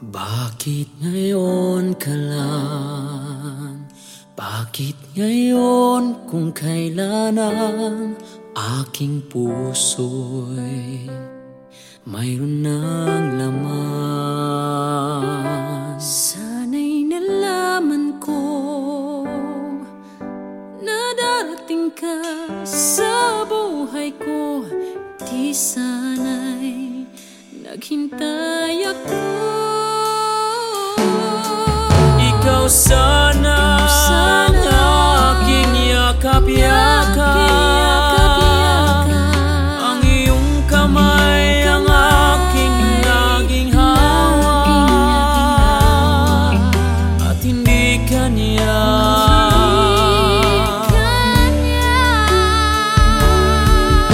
Bakit ngayon ka lang? Bakit ngayon kung kailan ang aking puso'y mayroon ng laman? Sana'y nalaman ko na darating ka sa buhay ko Di sana'y naghintay ako sana ang aking yakap Ang iyong kamay ang aking naging hawa. At hindi kanya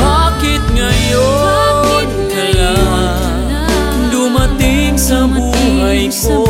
Bakit ngayon ka lang dumating sa buhay ko?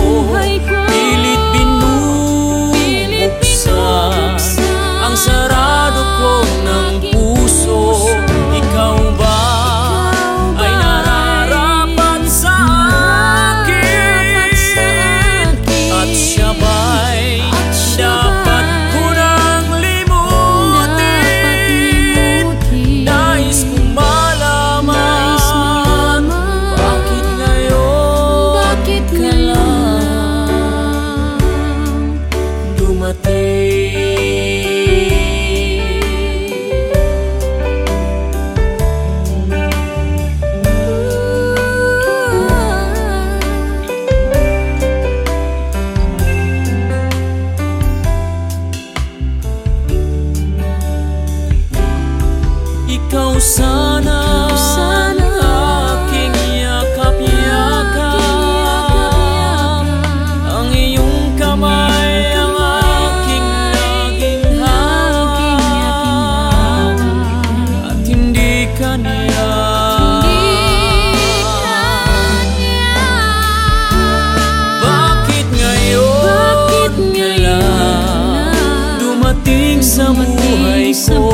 So.